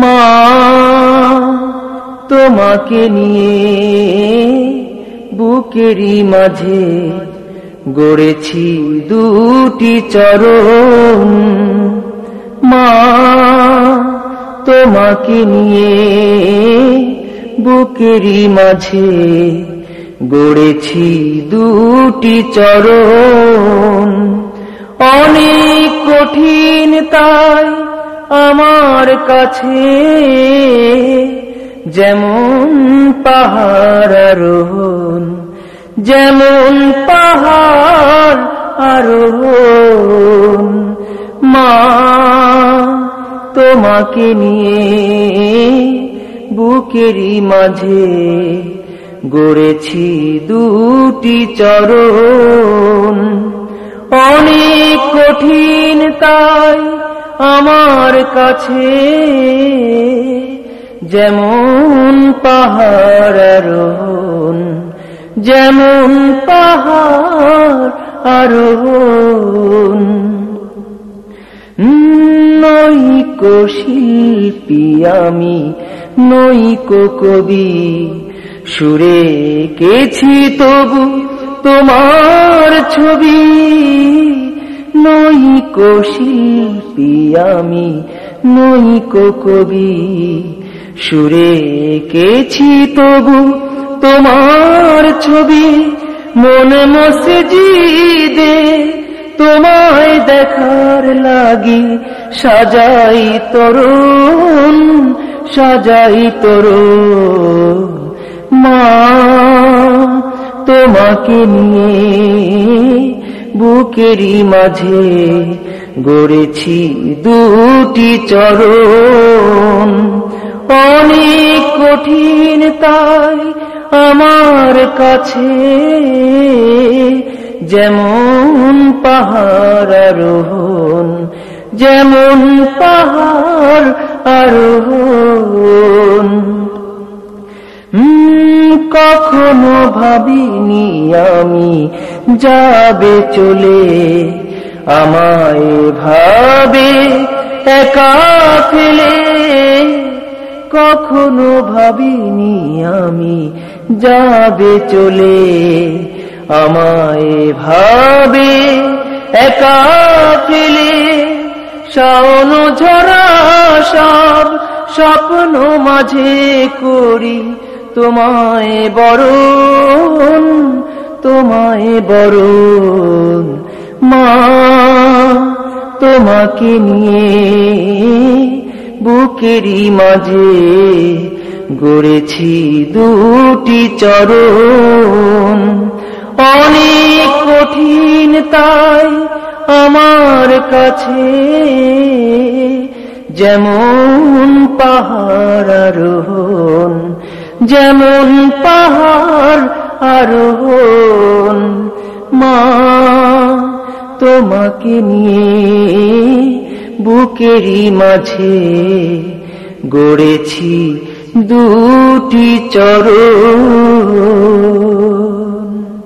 মা, তোমাকে নিয়ে বুকেরই মাঝে গড়েছি দুটি চরণ। মা, তোমাকে নিয়ে বুকেরই মাঝে গড়েছি দুটি চরণ। অনেক কঠিন তাই আমার কাছে, যেমন পাহাড় আরোহণ, যেমন পাহাড় আরোহণ। মা, তোমাকে নিয়ে বুকেরই মাঝে গড়েছি দুটি চরণ। অনেক কঠিন তাই আমার কাছে, যেমন পাহাড় যেমন পাহাড় আরোহণ। নৈকো শিল্পী আমি, নৈকো কবি, সুরে কেছি তবু তোমার ছবি। নৈকো শিল্পী আমি, নৈকো কবি। সুরে কেছি তবু তোমার ছবি, মনে মসজিদে তোমায় দেখার লাগি সাজাই তরুণ সাজাই তরুণ। মা, তোমাকে নিয়ে বুকেরই মাঝে গড়েছি দুটি চরণ। অনেক কঠিন তাই আমার কাছে যেমন পাহাড় আরোহণ, যেমন পাহাড় আরোহণ। কখনো ভাবিনি আমি, যাবে চলে, আমায় ভাবে, একা ফেলে। কখনো ভাবিনি আমি, যাবে চলে, আমায় ভাবে, একা ফেলে। শাওন ঝরা সব স্বপ্ন মাঝে করি তোমায় বরণ তোমায় বরণ। মা, তোমাকে নিয়ে বুকেরই মাঝে গড়েছি দুটি চরণ। অনেক কঠিন তাই আমার কাছে যেমন পাহাড় যেমন পাহাড় আরোহণ মা তোমাকে নিয়ে বুকেরই মাঝে গড়েছি দুটি চরণ।